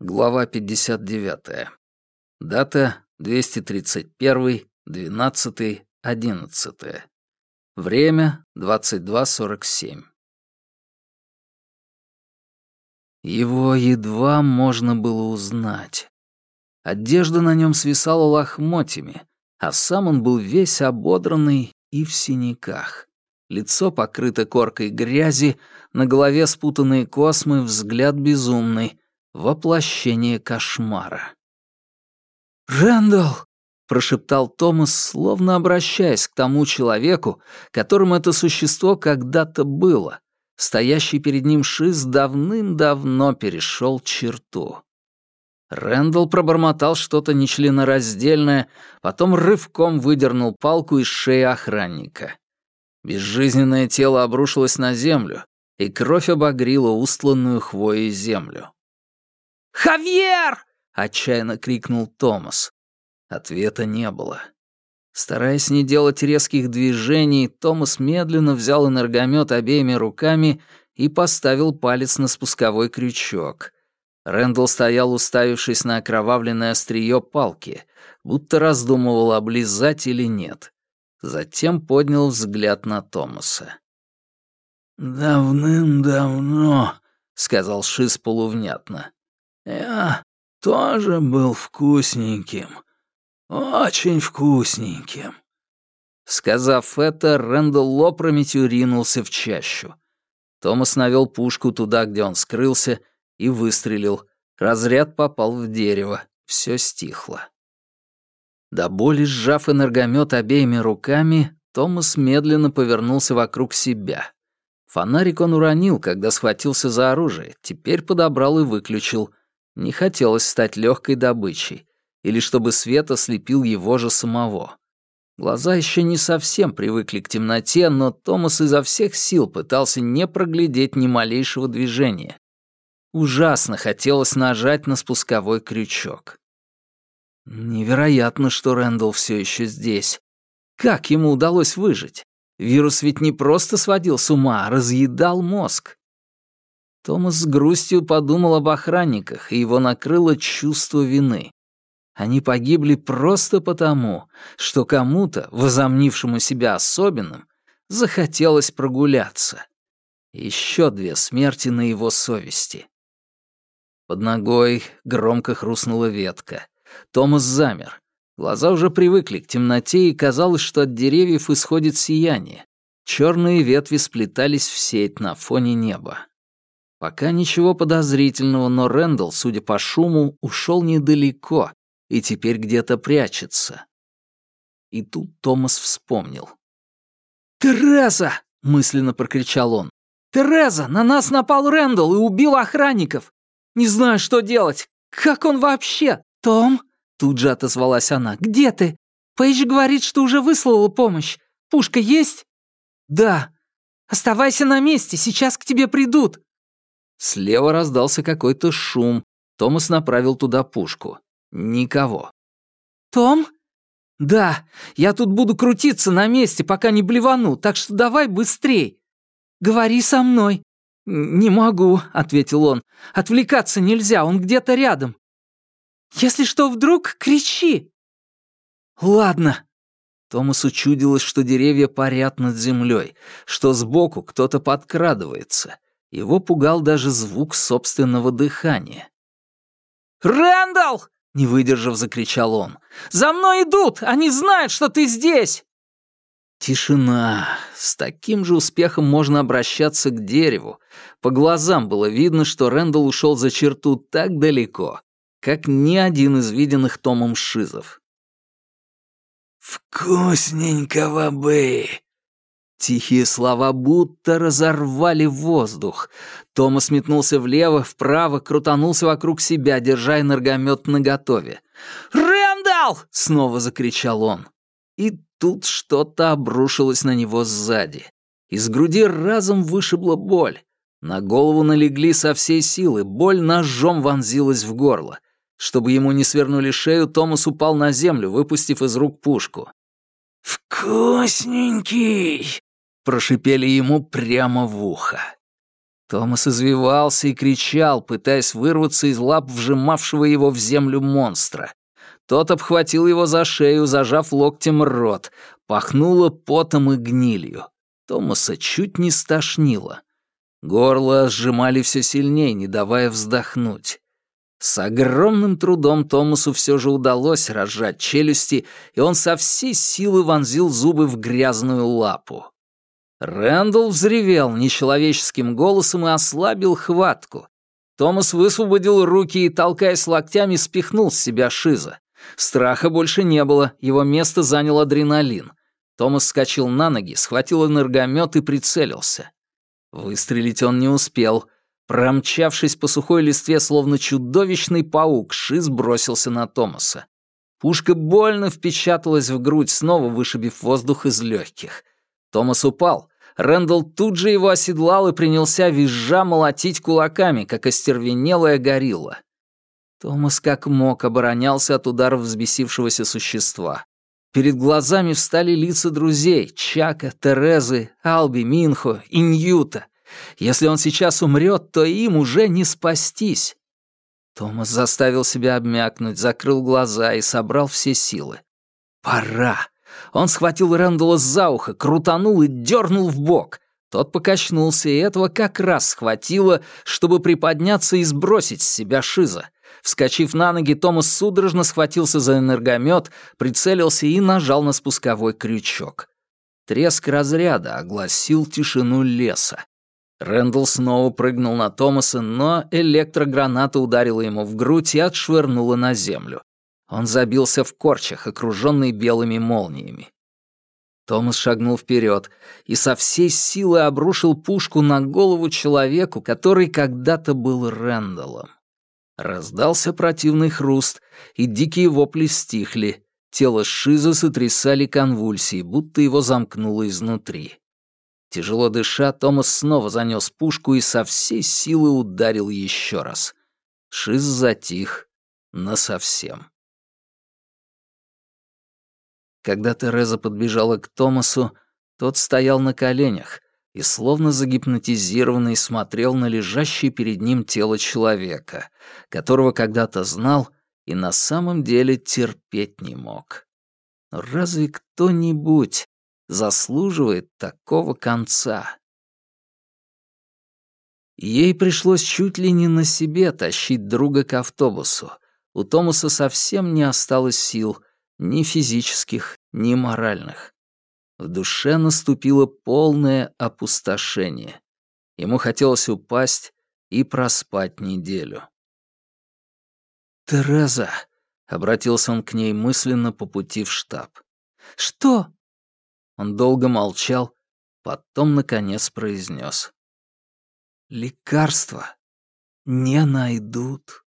Глава 59. Дата 231, 12, 11. Время 22.47. Его едва можно было узнать. Одежда на нем свисала лохмотьями, а сам он был весь ободранный и в синяках. Лицо покрыто коркой грязи, на голове спутанные космы, взгляд безумный — Воплощение кошмара. «Рэндалл!» — прошептал Томас, словно обращаясь к тому человеку, которым это существо когда-то было. Стоящий перед ним Шиз давным-давно перешел черту. Рэндалл пробормотал что-то нечленораздельное, потом рывком выдернул палку из шеи охранника. Безжизненное тело обрушилось на землю, и кровь обогрила устланную хвоей землю. «Хавьер!» — отчаянно крикнул Томас. Ответа не было. Стараясь не делать резких движений, Томас медленно взял энергомет обеими руками и поставил палец на спусковой крючок. Рэндалл стоял, уставившись на окровавленное острие палки, будто раздумывал, облизать или нет. Затем поднял взгляд на Томаса. «Давным-давно», — сказал Шиз полувнятно, я тоже был вкусненьким. Очень вкусненьким. Сказав это, Рэндалл опрометью ринулся в чащу. Томас навел пушку туда, где он скрылся, и выстрелил. Разряд попал в дерево. Все стихло. До боли сжав энергомет обеими руками, Томас медленно повернулся вокруг себя. Фонарик он уронил, когда схватился за оружие, теперь подобрал и выключил — не хотелось стать легкой добычей, или чтобы свет ослепил его же самого. Глаза еще не совсем привыкли к темноте, но Томас изо всех сил пытался не проглядеть ни малейшего движения. Ужасно хотелось нажать на спусковой крючок. Невероятно, что Рэндалл все еще здесь. Как ему удалось выжить? Вирус ведь не просто сводил с ума, а разъедал мозг. Томас с грустью подумал об охранниках, и его накрыло чувство вины. Они погибли просто потому, что кому-то, возомнившему себя особенным, захотелось прогуляться. Еще две смерти на его совести. Под ногой громко хрустнула ветка. Томас замер. Глаза уже привыкли к темноте, и казалось, что от деревьев исходит сияние. Черные ветви сплетались в сеть на фоне неба. Пока ничего подозрительного, но Рэндалл, судя по шуму, ушел недалеко и теперь где-то прячется. И тут Томас вспомнил. «Тереза!» — мысленно прокричал он. «Тереза! На нас напал Рэндалл и убил охранников! Не знаю, что делать! Как он вообще? Том?» Тут же отозвалась она. «Где ты? Пейдж говорит, что уже выслала помощь. Пушка есть?» «Да». «Оставайся на месте, сейчас к тебе придут». Слева раздался какой-то шум. Томас направил туда пушку. Никого. «Том?» «Да, я тут буду крутиться на месте, пока не блевану, так что давай быстрей. Говори со мной». «Не могу», — ответил он. «Отвлекаться нельзя, он где-то рядом». «Если что вдруг, кричи». «Ладно». Томасу чудилось, что деревья парят над землей, что сбоку кто-то подкрадывается. Его пугал даже звук собственного дыхания. «Рэндалл!» — не выдержав, закричал он. «За мной идут! Они знают, что ты здесь!» Тишина. С таким же успехом можно обращаться к дереву. По глазам было видно, что Рэндалл ушел за черту так далеко, как ни один из виденных Томом шизов. «Вкусненького бы!» Тихие слова будто разорвали воздух. Томас метнулся влево, вправо, крутанулся вокруг себя, держа энергомет наготове. «Рэндалл!» — снова закричал он. И тут что-то обрушилось на него сзади. Из груди разом вышибла боль. На голову налегли со всей силы, боль ножом вонзилась в горло. Чтобы ему не свернули шею, Томас упал на землю, выпустив из рук пушку. «Вкусненький!» — прошипели ему прямо в ухо. Томас извивался и кричал, пытаясь вырваться из лап вжимавшего его в землю монстра. Тот обхватил его за шею, зажав локтем рот. Пахнуло потом и гнилью. Томаса чуть не стошнило. Горло сжимали все сильнее, не давая вздохнуть. С огромным трудом Томасу все же удалось разжать челюсти, и он со всей силы вонзил зубы в грязную лапу. Рэндалл взревел нечеловеческим голосом и ослабил хватку. Томас высвободил руки и, толкаясь локтями, спихнул с себя Шиза. Страха больше не было, его место занял адреналин. Томас вскочил на ноги, схватил энергомет и прицелился. Выстрелить он не успел. Промчавшись по сухой листве, словно чудовищный паук, Шиз бросился на Томаса. Пушка больно впечаталась в грудь, снова вышибив воздух из легких. Томас упал. Рэндалл тут же его оседлал и принялся визжа молотить кулаками, как остервенелая горилла. Томас как мог оборонялся от ударов взбесившегося существа. Перед глазами встали лица друзей — Чака, Терезы, Алби, Минхо и Ньюта. Если он сейчас умрет, то им уже не спастись. Томас заставил себя обмякнуть, закрыл глаза и собрал все силы. «Пора!» Он схватил Рэндалла за ухо, крутанул и дернул в бок. Тот покачнулся, и этого как раз схватило, чтобы приподняться и сбросить с себя Шиза. Вскочив на ноги, Томас судорожно схватился за энергомет, прицелился и нажал на спусковой крючок. Треск разряда огласил тишину леса. Рэндалл снова прыгнул на Томаса, но электрограната ударила ему в грудь и отшвырнула на землю. Он забился в корчах, окруженный белыми молниями. Томас шагнул вперед и со всей силы обрушил пушку на голову человеку, который когда-то был Рэндаллом. Раздался противный хруст, и дикие вопли стихли. Тело Шиза сотрясали конвульсии, будто его замкнуло изнутри. Тяжело дыша, Томас снова занес пушку и со всей силы ударил еще раз. Шиз затих насовсем. Когда Тереза подбежала к Томасу, тот стоял на коленях, и словно загипнотизированный смотрел на лежащее перед ним тело человека, которого когда-то знал и на самом деле терпеть не мог. Но разве кто-нибудь заслуживает такого конца? Ей пришлось чуть ли не на себе тащить друга к автобусу. У Томаса совсем не осталось сил, ни физических, ни моральных. В душе наступило полное опустошение. Ему хотелось упасть и проспать неделю. «Тереза», — обратился он к ней мысленно по пути в штаб. «Что?» Он долго молчал, потом, наконец, произнес. «Лекарства не найдут».